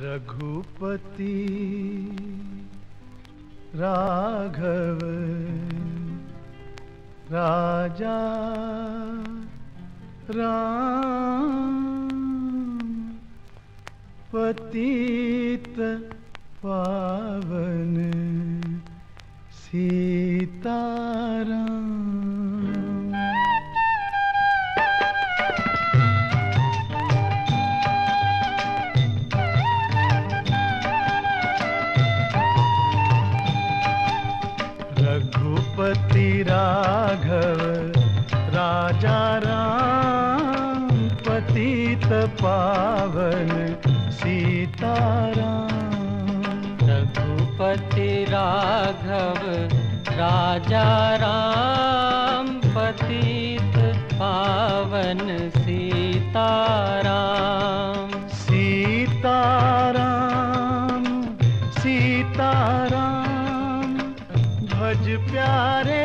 रघुपति राघव राजा राम पतित पावन सीताराम। राघव राजा राम पतित पावन सीताराम। रघुपति राघव राजा राम पतित पावन सीताराम। सीताराम सीताराम भज प्यारे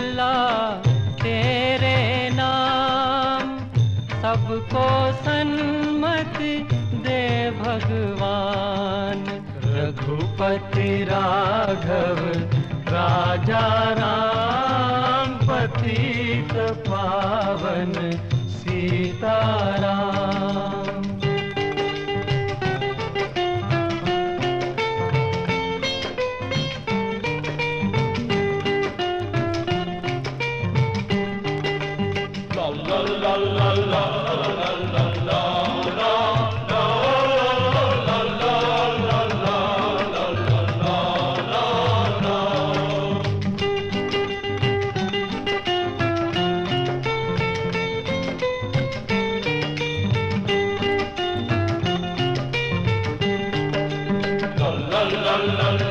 सबको सन्मत दे भगवान। रघुपति राघव राजा राम पति पावन सीताराम। La la Allah